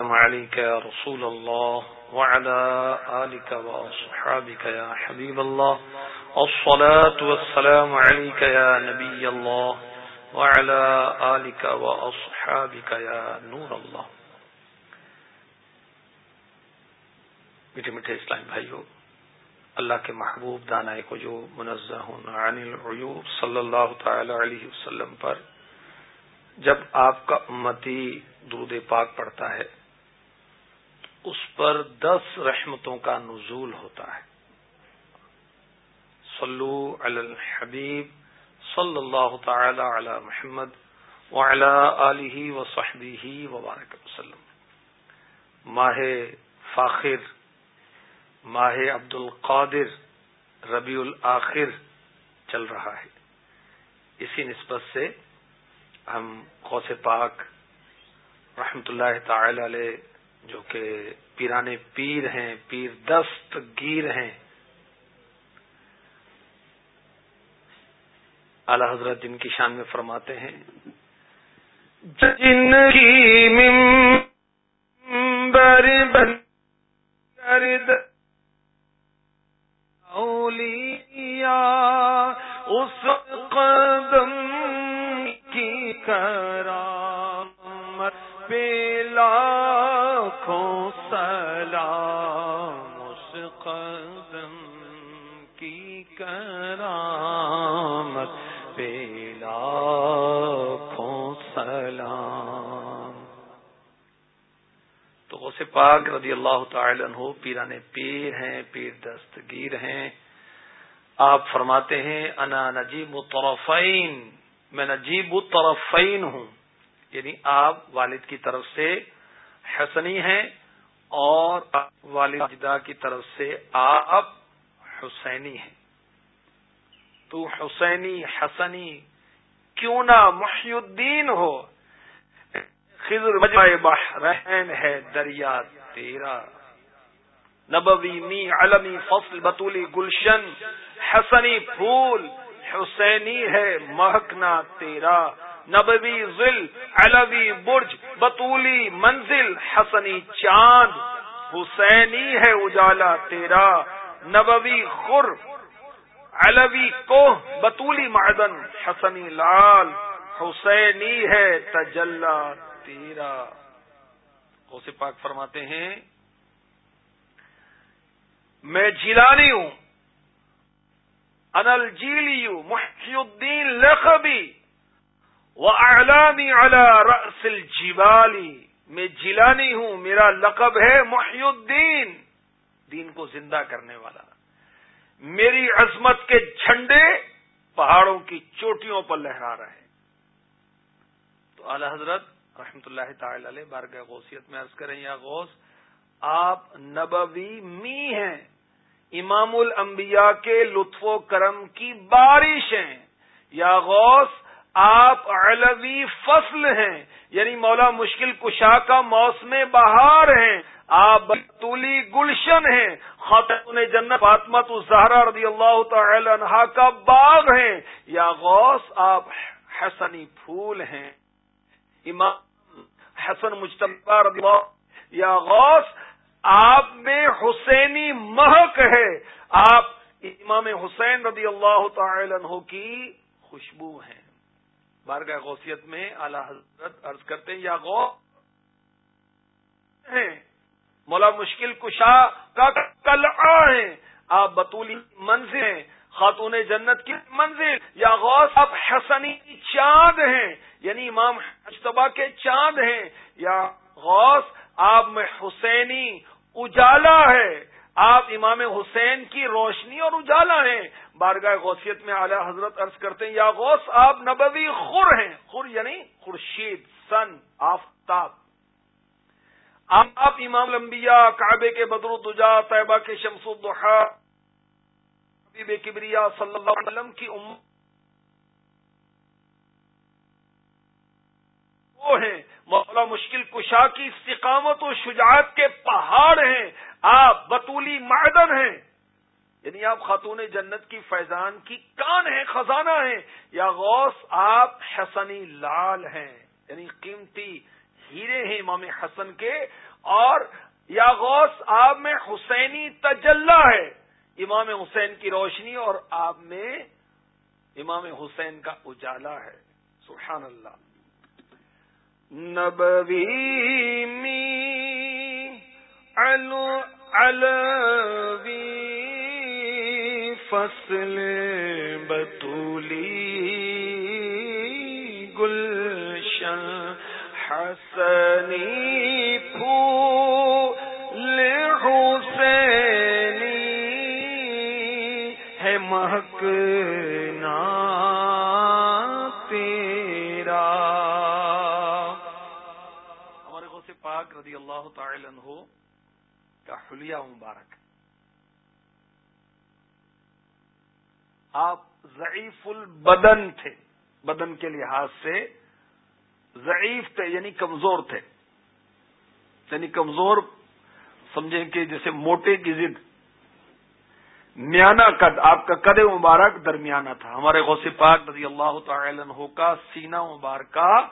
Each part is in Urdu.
عليك يا رسول الله وعلى آلك وأصحابك يا حبيب الله. الصلاة والسلام عليك يا نبي الله وعلى آلك وأصحابك يا نور الله. میٹھے میٹھے اسلام بھائیو، اللہ کے محبوب دانائے کو جو منزہ عن العیوب صلی اللہ تعالی علیہ وسلم پر جب آپ کا امتی درود پاک پڑتا ہے اس پر دس رحمتوں کا نزول ہوتا ہے۔ صلو علی الحبیب صلی اللہ تعالی علی محمد وعلی آلہ و صحبی وبارک وسلم۔ ماہ فاخر، ماہ عبد القادر ربیع الآخر چل رہا ہے۔ اسی نسبت سے ہم غوث پاک رحمت اللہ تعالی علیہ جو کہ پیرانے پیر ہیں، پیر دست، گیر ہیں۔ اعلی حضرت جن کی شان میں فرماتے ہیں جن کی ممبر بن اولیاء اس قدم کی کرامت پاک رضی اللہ تعالی عنہ پیران پیر ہیں، پیر دستگیر ہیں۔ آپ فرماتے ہیں، انا نجیب طرفین میں نجیب طرفین ہوں۔ یعنی آپ والد کی طرف سے حسنی ہیں اور والدہ کی طرف سے آپ حسینی ہیں۔ تو حسینی، حسنی، کیوں نہ محی الدین ہو؟ خضر بحرین ہے دریا تیرا۔ نبوی می علمی فصل بطولی گلشن، حسنی پھول، حسینی ہے مہکنا تیرا۔ نبوی ذل علوی برج بطولی منزل، حسنی چاند، حسینی ہے اجالا تیرا۔ نبوی خر علوی کوہ بطولی معدن، حسنی لال، حسینی ہے تجلا تیرا غوث پاک فرماتے ہیں، میں جیلانی ہوں انل جیلی محی الدین لخبی وہ اعلانی رأس الجبالی۔ میں جیلانی ہوں، میرا لقب ہے محی الدین، دین کو زندہ کرنے والا۔ میری عظمت کے جھنڈے پہاڑوں کی چوٹیوں پر لہرا رہے تو اعلی حضرت رحمت اللہ تعالی علیہ، بارگاہ غوثیت میں عرض کریں، یا غوث، آپ نبوی می ہیں۔ امام الانبیاء کے لطف و کرم کی بارش ہیں۔ یا غوث، آپ علوی فصل ہیں۔ یعنی مولا مشکل کشا کا موسم بہار ہیں۔ آپ بطولی گلشن ہیں۔ خاتون جنت فاطمت الزہرا رضی اللہ تعالی عنہ کا باغ ہیں۔ یا غوث، آپ حسنی پھول ہیں۔ امام حسن مجتبہ رضی اللہ یا غوث، آپ میں حسینی مہک ہے۔ آپ امام حسین رضی اللہ تعالی عنہ کی خوشبو ہیں۔ بارگاہ غوثیت میں اعلی حضرت عرض کرتے ہیں، یا غو مولا مشکل کشا کا کل ہیں آپ بطولی منزل ہیں۔ خاتون جنت کی منزل، یا غوث آپ حسنی چاند ہیں یعنی امام اجتبا کے چاند ہیں، یا غوث، آپ میں حسینی اجالا ہے، آپ امام حسین کی روشنی اور اجالا ہیں۔ بارگاہ غوثیت میں اعلی حضرت عرض کرتے ہیں، یا غوث، آپ نبوی خور ہیں۔ خور یعنی خورشید، سن، آفتاب۔ آپ امام لمبیا کعبے کے بدر الدجا طیبہ کے شمس الدحا حبیب کبریا صلی اللہ علیہ وسلم کی ام وہ ہیں۔ مولا مشکل کشا کی استقامت و شجاعت کے پہاڑ ہیں۔ آپ بطولی معدن ہیں۔ یعنی آپ خاتون جنت کی فیضان کی کان ہیں، خزانہ ہیں۔ یا غوث، آپ حسنی لال ہیں۔ یعنی قیمتی ہیرے ہیں امام حسن کے۔ اور یا غوث، آپ میں حسینی تجلہ ہے۔ امام حسین کی روشنی اور آپ میں امام حسین کا اجالا ہے۔ سبحان اللہ۔ نبوی می الوی فصل بطولی گلشن حسنی پھول ہے تیرا۔ ہمارے غوث پاک رضی اللہ تعالی عنہ کا حلیہ مبارک۔ آپ ضعیف البدن تھے، بدن کے لحاظ سے ضعیف تھے یعنی کمزور تھے۔ یعنی کمزور، سمجھیں کہ جیسے موٹے کی ضد۔ میانا قد آپ کا قد مبارک درمیانہ تھا۔ ہمارے غوث پاک رضی اللہ تعالی عنہ کا سینہ مبارکہ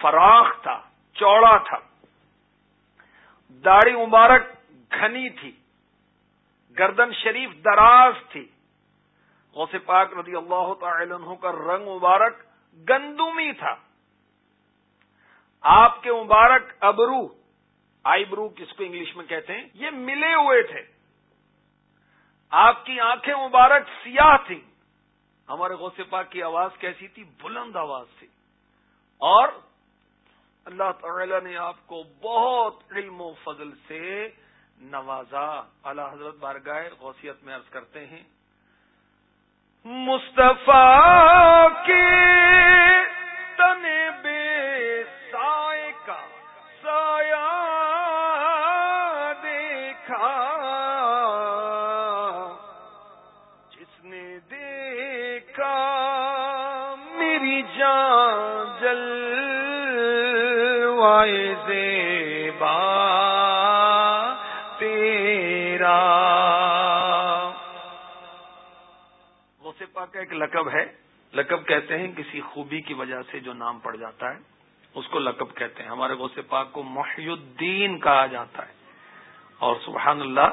فراخ تھا، چوڑا تھا۔ داڑھی مبارک گھنی تھی، گردن شریف دراز تھی۔ غوث پاک رضی اللہ تعالی عنہ کا رنگ مبارک گندمی تھا۔ آپ کے مبارک ابرو، آئی برو کس کو انگلش میں کہتے ہیں؟ یہ ملے ہوئے تھے۔ آپ کی آنکھیں مبارک سیاہ تھیں۔ ہمارے غوث پاک کی آواز کیسی تھی؟ بلند آواز تھی۔ اور اللہ تعالی نے آپ کو بہت علم و فضل سے نوازا۔ اللہ حضرت بارگاہ غوثیت میں عرض کرتے ہیں، مصطفیٰ کے ایک لقب ہے۔ لقب کہتے ہیں کسی خوبی کی وجہ سے جو نام پڑ جاتا ہے۔ اس کو لقب کہتے ہیں۔ ہمارے غوث پاک کو محی الدین کہا جاتا ہے۔ اور سبحان اللہ،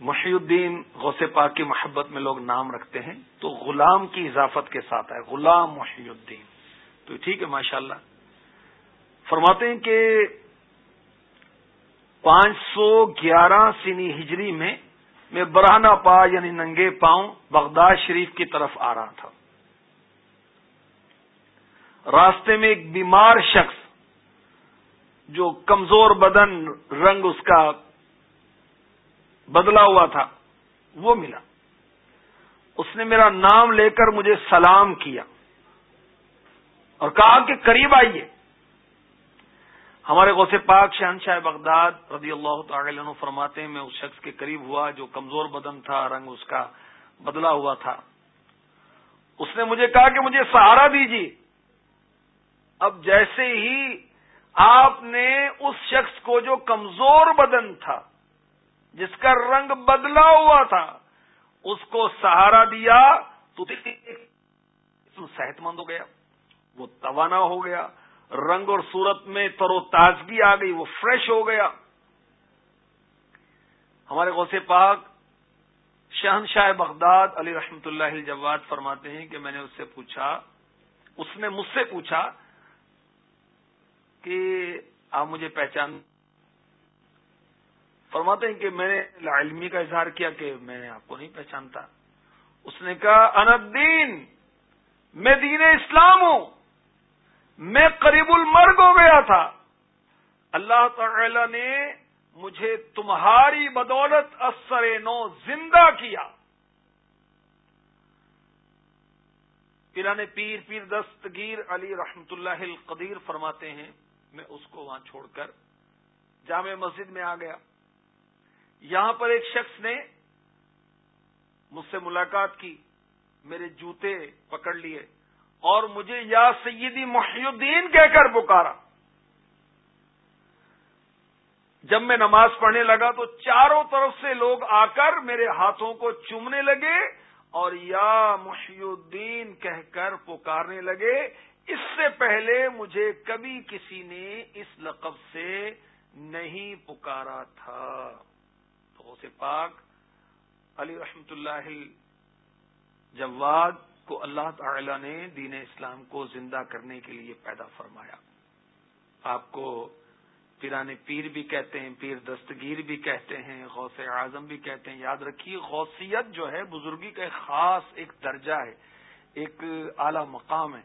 محی الدین غوث پاک کی محبت میں لوگ نام رکھتے ہیں۔ تو غلام کی اضافت کے ساتھ ہے۔ غلام محی الدین۔ تو ٹھیک ہے ماشاء اللہ فرماتے ہیں کہ پانچ سو گیارہ سینی ہجری میں میں براہنا پا یعنی ننگے پاؤں بغداد شریف کی طرف آ رہا تھا۔ راستے میں ایک بیمار شخص جو کمزور بدن رنگ اس کا بدلا ہوا تھا، وہ ملا۔ اس نے میرا نام لے کر مجھے سلام کیا اور کہا کہ قریب آئیے۔ ہمارے غوث پاک شہنشاہ بغداد رضی اللہ تعالی عنہ فرماتے ہیں، میں اس شخص کے قریب ہوا جو کمزور بدن تھا، رنگ اس کا بدلا ہوا تھا۔ اس نے مجھے کہا کہ مجھے سہارا دیجیے۔ اب جیسے ہی آپ نے اس شخص کو جو کمزور بدن تھا، جس کا رنگ بدلا ہوا تھا، اس کو سہارا دیا، تو صحت مند ہو گیا، وہ توانا ہو گیا رنگ اور صورت میں تر و تازگی آ گئی، وہ فریش ہو گیا۔ ہمارے غوث پاک شہنشاہ بغداد علی رحمت اللہ الجواد فرماتے ہیں کہ میں نے اس سے پوچھا، اس نے مجھ سے پوچھا کہ آپ مجھے پہچان فرماتے ہیں کہ میں نے علمی کا اظہار کیا کہ میں آپ کو نہیں پہچانتا۔ اس نے کہا اندین میں دین اسلام ہوں۔ میں قریب المرگ ہو گیا تھا۔ اللہ تعالی نے مجھے تمہاری بدولت اثر نو زندہ کیا۔ پیرانے پیر پیر دستگیر علی رحمت اللہ القدیر فرماتے ہیں، میں اس کو وہاں چھوڑ کر جامع مسجد میں آ گیا۔ یہاں پر ایک شخص نے مجھ سے ملاقات کی، میرے جوتے پکڑ لیے۔ اور مجھے یا سیدی محی الدین کہہ کر پکارا۔ جب میں نماز پڑھنے لگا تو چاروں طرف سے لوگ آ کر میرے ہاتھوں کو چومنے لگے اور یا محی الدین کہہ کر پکارنے لگے۔ اس سے پہلے مجھے کبھی کسی نے اس لقب سے نہیں پکارا تھا۔ تو اسے پاک علی رحمت اللہ جواد کو اللہ تعالی نے دین اسلام کو زندہ کرنے کے لیے پیدا فرمایا۔ آپ کو پیرانے پیر بھی کہتے ہیں، پیر دستگیر بھی کہتے ہیں، غوث اعظم بھی کہتے ہیں۔ یاد رکھیے، غوثیت جو ہے، بزرگی کا ایک خاص ایک درجہ ہے، ایک اعلی مقام ہے۔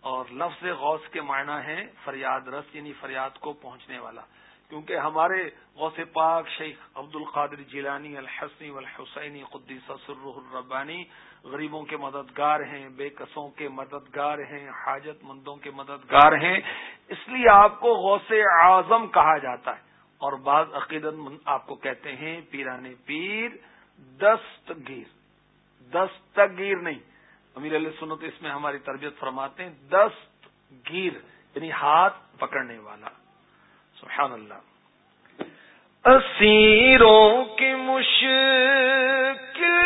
اور لفظ غوث کے معنی ہے فریاد رس یعنی فریاد کو پہنچنے والا۔ کیونکہ ہمارے غوث پاک شیخ عبد القادر جیلانی، الحسنی والحسینی قدی سسر الربانی غریبوں کے مددگار ہیں، بے قصوں کے مددگار ہیں، حاجت مندوں کے مددگار ہیں۔ اس لیے آپ کو غوث اعظم کہا جاتا ہے۔ اور بعض عقیدت آپ کو کہتے ہیں پیرانے پیر، دستگیر۔ دستگیر نہیں۔ امیر علیہ سنت اس میں ہماری تربیت فرماتے ہیں دست گیر یعنی ہاتھ پکڑنے والا۔ سبحان اللہ۔ اسیروں کی مشکل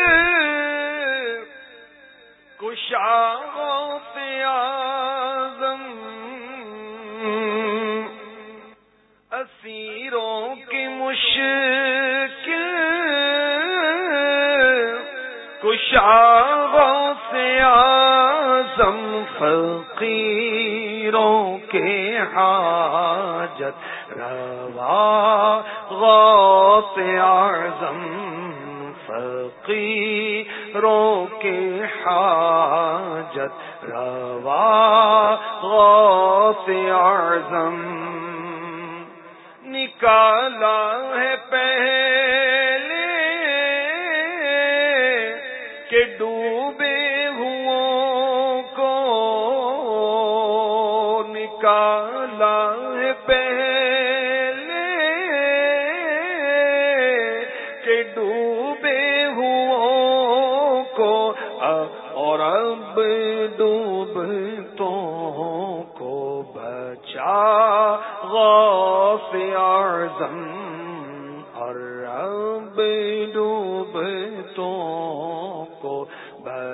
کشاغت آزم اسیروں کی مشکل کشاغت آزم فقیروں کے حاجت روا غوث اعظم فقیروں کے حاجت روا غوث اعظم نکالا ہے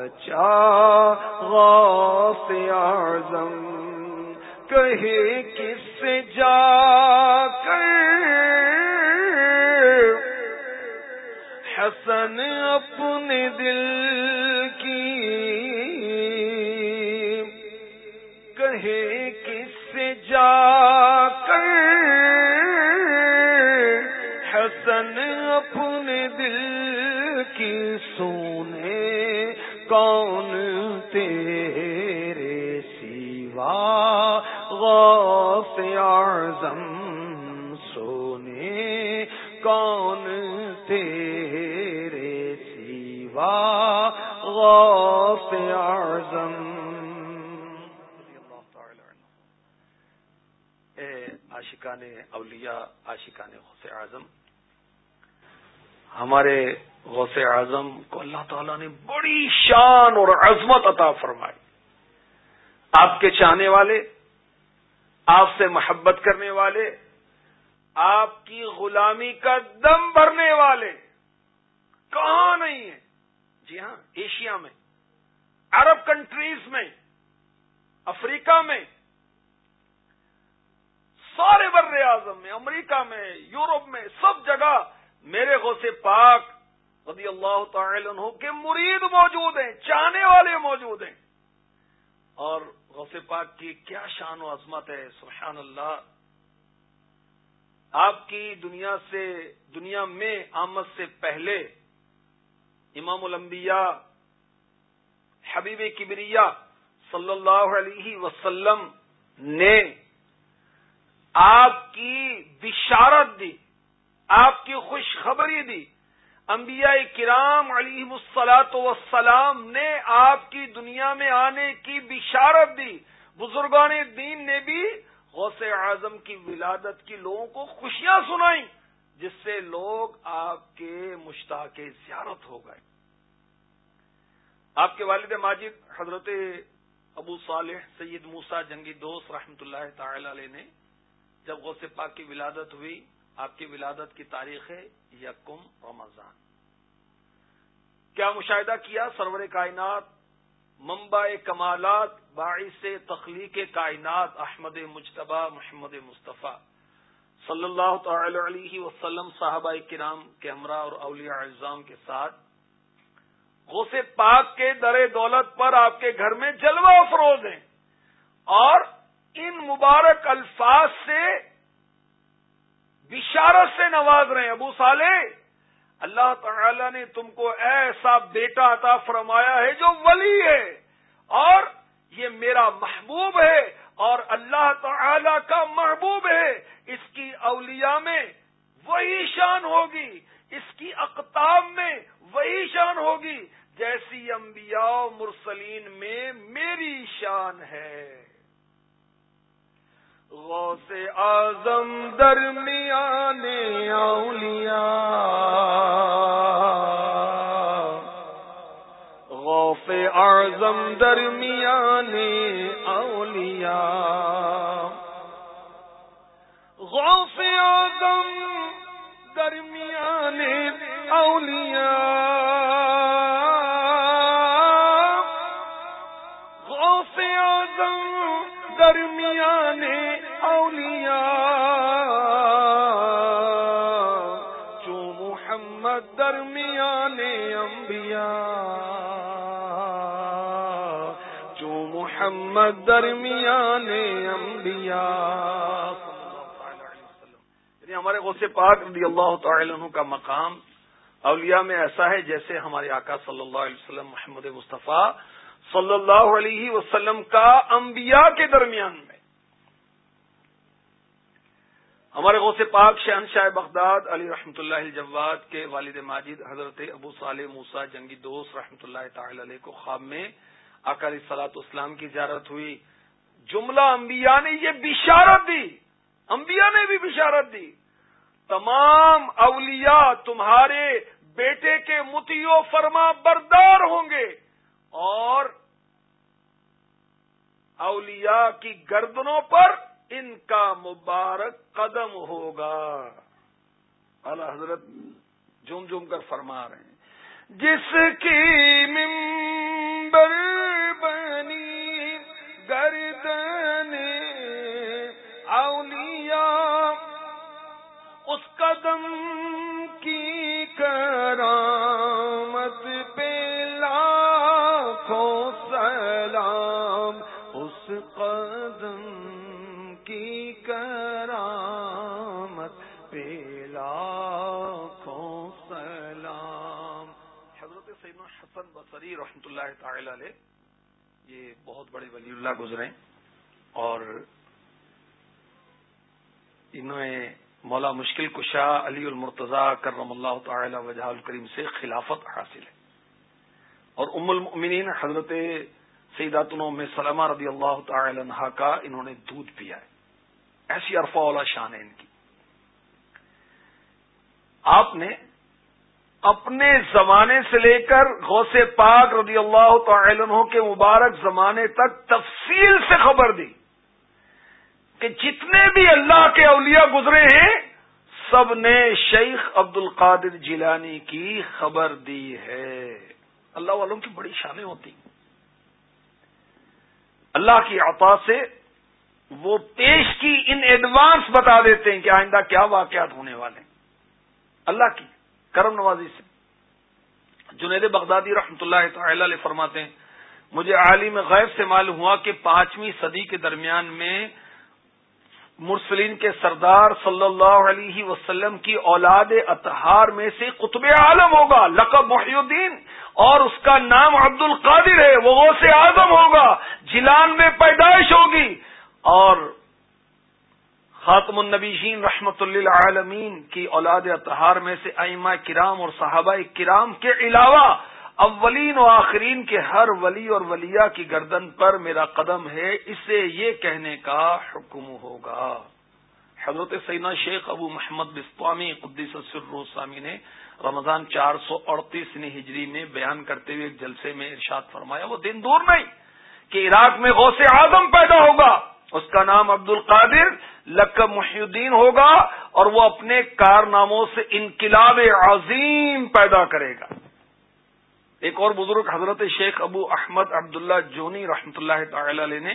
بچا کون تیرے سیوا غوث اعظم؟ عاشقان اولیاء، عاشقان غوث اعظم، ہمارے غوث اعظم کو اللہ تعالیٰ نے بڑی شان اور عظمت عطا فرمائی۔ آپ کے چاہنے والے، آپ سے محبت کرنے والے آپ کی غلامی کا دم بھرنے والے کہاں نہیں ہیں؟ جی ہاں ایشیا میں، عرب کنٹریز میں، افریقہ میں، سارے بر اعظم میں، امریکہ میں، یورپ میں، سب جگہ میرے غوث پاک رضی اللہ تعالی عنہ کے مرید موجود ہیں، چاہنے والے موجود ہیں۔ اور غوث پاک کی کیا شان و عظمت ہے، سبحان اللہ۔ آپ کی دنیا سے، دنیا میں آمد سے پہلے امام الانبیاء، حبیب کبریا صلی اللہ علیہ وسلم نے آپ کی بشارت دی، آپ کی خوشخبری دی۔ انبیاء کرام علی مسلاط وسلام نے آپ کی دنیا میں آنے کی بشارت دی۔ بزرگان دین نے بھی غوث اعظم کی ولادت کی لوگوں کو خوشیاں سنائیں، جس سے لوگ آپ کے مشتاق زیارت ہو گئے۔ آپ کے والد ماجد حضرت ابو صالح سید موسا جنگی دوست رحمت اللہ تعالی علیہ نے جب غوث پاک کی ولادت ہوئی، آپ کی ولادت کی تاریخ ہے یکم رمضان۔ کیا مشاہدہ کیا سرور کائنات منبع کمالات باعث تخلیق کائنات احمد مجتبہ محمد مصطفیٰ صلی اللہ تعالی علیہ وسلم، صحابہ کرام کے ہمراہ اور اولیاء اعظام کے ساتھ۔ غوث پاک کے در دولت پر آپ کے گھر میں جلوہ افروز ہیں۔ اور ان مبارک الفاظ سے بشارت سے نواز رہے ہیں۔ ابو صالح اللہ تعالی نے تم کو ایسا بیٹا عطا فرمایا ہے جو ولی ہے اور یہ میرا محبوب ہے اور اللہ تعالی کا محبوب ہے۔ اس کی اولیاء میں وہی شان ہوگی۔ اس کی اقتاب میں وہی شان ہوگی۔ جیسی انبیاء مرسلین میں میری شان ہے۔ غوث اعظم درمیان اعظم محمد درمیان انبیاء۔ یعنی ہمارے غوث پاک رضی اللہ تعالی عنہ کا مقام اولیاء میں ایسا ہے جیسے ہمارے آقا صلی اللہ علیہ وسلم محمد مصطفیٰ صلی اللہ علیہ وسلم کا انبیاء کے درمیان میں۔ ہمارے غوث پاک شہن شاہ بغداد علی رحمۃ اللہ الجواد کے والد ماجد حضرت ابو صالح موسا جنگی دوست رحمۃ اللہ تعالی علیہ کو خواب میں اکالی سلاط اسلام کی زیارت ہوئی۔ جملہ انبیاء نے یہ بشارت دی۔ انبیاء نے بھی بشارت دی۔ تمام اولیاء تمہارے بیٹے کے متیو فرما بردار ہوں گے۔ اور اولیاء کی گردنوں پر ان کا مبارک قدم ہوگا۔ اعلی حضرت جم جم کر فرما رہے ہیں۔ جس کی ممبر بنی گردن اولیاء اس قدم کی کرامت حسن رحمۃ اللہ تعالی علیہ، یہ بہت بڑے ولی اللہ گزرے اور انہوں نے مولا مشکل کشا علی المرتضی کرم اللہ تعالی وجہ الکریم سے خلافت حاصل ہے۔ اور ام المؤمنین حضرت سیدات میں سلمہ رضی اللہ تعالی عنہ کا انہوں نے دودھ پیا ہے۔ ایسی عرفہ والا شان ہے ان کی۔ آپ نے اپنے زمانے سے لے کر غوث پاک رضی اللہ تعالی عنہ کے مبارک زمانے تک تفصیل سے خبر دی کہ جتنے بھی اللہ کے اولیاء گزرے ہیں، سب نے شیخ عبد القادر جیلانی کی خبر دی ہے۔ اللہ والوں کی بڑی شانیں ہوتی۔ اللہ کی عطا سے وہ پیش کی ان ایڈوانس بتا دیتے ہیں کہ آئندہ کیا واقعات ہونے والے۔ ہیں اللہ کی۔ کرم نوازی سے۔ جنید بغدادی رحمتہ اللہ تعالی علیہ فرماتے ہیں، مجھے عالم غیب سے معلوم ہوا کہ پانچویں صدی کے درمیان میں مرسلین کے سردار صلی اللہ علیہ وسلم کی اولاد اطہار میں سے قطب عالم ہوگا، لقب محی الدین، اور اس کا نام عبد القادر ہے، وہ غوث اعظم ہوگا جلان میں پیدائش ہوگی، اور خاتم النبیشین رحمت اللہ عالمین کی اولاد اطہار میں سے ائمہ کرام اور صحابہ کرام کے علاوہ اولین و آخرین کے ہر ولی اور ولیہ کی گردن پر میرا قدم ہے، اسے یہ کہنے کا حکم ہوگا۔ حضرت سینا شیخ ابو محمد بسوامی قدیس سرسامی نے رمضان چار سو اڑتیس ہجری میں بیان کرتے ہوئے ایک جلسے میں ارشاد فرمایا، وہ دن دور نہیں کہ عراق میں غوث اعظم پیدا ہوگا۔ اس کا نام عبد القادر لقب محی الدین ہوگا اور وہ اپنے کارناموں سے انقلاب عظیم پیدا کرے گا۔ ایک اور بزرگ حضرت شیخ ابو احمد عبداللہ جونی رحمتہ اللہ تعالی علیہ نے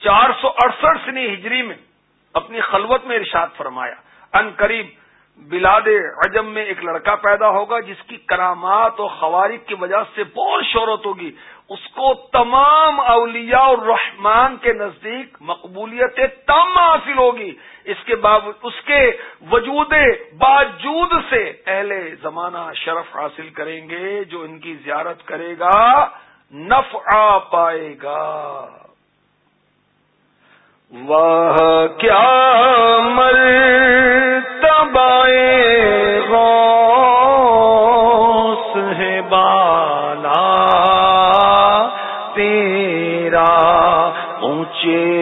چار سو اڑسٹھ سنی ہجری میں اپنی خلوت میں ارشاد فرمایا، ان قریب بلاد عجم میں ایک لڑکا پیدا ہوگا جس کی کرامات اور خوارق کی وجہ سے بہت شہرت ہوگی۔ اس کو تمام اولیاء الرحمان کے نزدیک مقبولیت تم حاصل ہوگی۔ اس کے اس کے وجود باوجود سے اہل زمانہ شرف حاصل کریں گے جو ان کی زیارت کرے گا، نفع پائے گا۔ وہ کیا مر بائیں غوث ہے بالا تیرا اونچے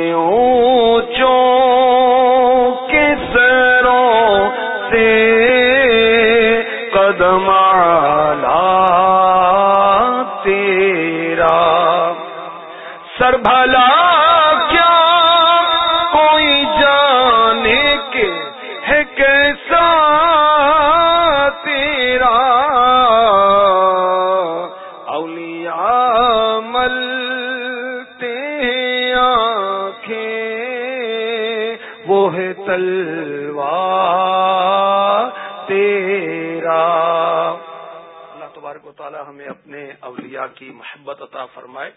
بوہ تلوار تیرا۔ اللہ تبارک و تعالیٰ ہمیں اپنے اولیاء کی محبت عطا فرمائے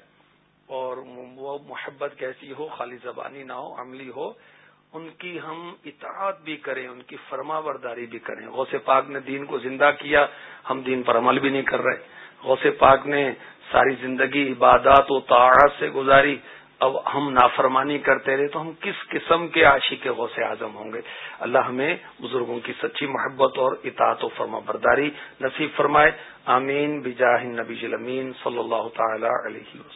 اور وہ محبت کیسی ہو، خالی زبانی نہ ہو، عملی ہو، ان کی ہم اطاعت بھی کریں، ان کی فرما برداری بھی کریں۔ غوث پاک نے دین کو زندہ کیا، ہم دین پر عمل بھی نہیں کر رہے۔ غوث پاک نے ساری زندگی عبادات و طاعت سے گزاری۔ اب ہم نافرمانی کرتے رہے تو ہم کس قسم کے عاشق غوث اعظم ہوں گے؟ اللہ ہمیں بزرگوں کی سچی محبت اور اطاعت و فرما برداری نصیب فرمائے۔ آمین۔ بجاہ نبی صلی اللہ تعالی علیہ وسلم۔